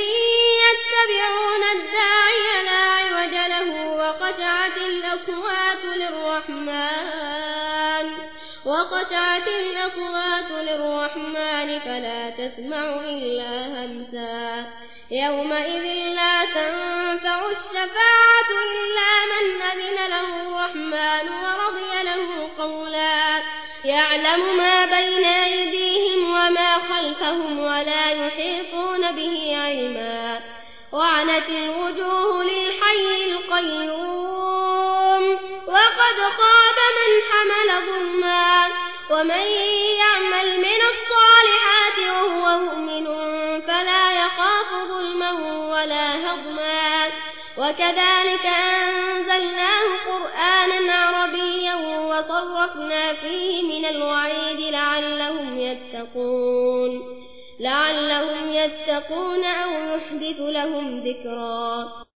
يومئذ يتبعون الداعي لا عوج له وخشعت الأصوات للرحمن وخشعت الأصوات للرحمن فلا تسمع إلا همسا. يومئذ لا تنفع الشفاعة إلا من أذن له الرحمن ورضي له قولا. يعلم ما بين أيديهم خلفهم ولا يحيطون به علما. وعنت الوجوه للحي القيوم. وقد خاب من حمل ظلما. ومن يعمل من الصالحات وهو مؤمن فلا يخاف ظلما ولا هضما. وكذلك أنزلناه قرآنا عربيا وصرفنا فيه من الوعيد يتقون لعلهم يتقون أو يحدث لهم ذكرا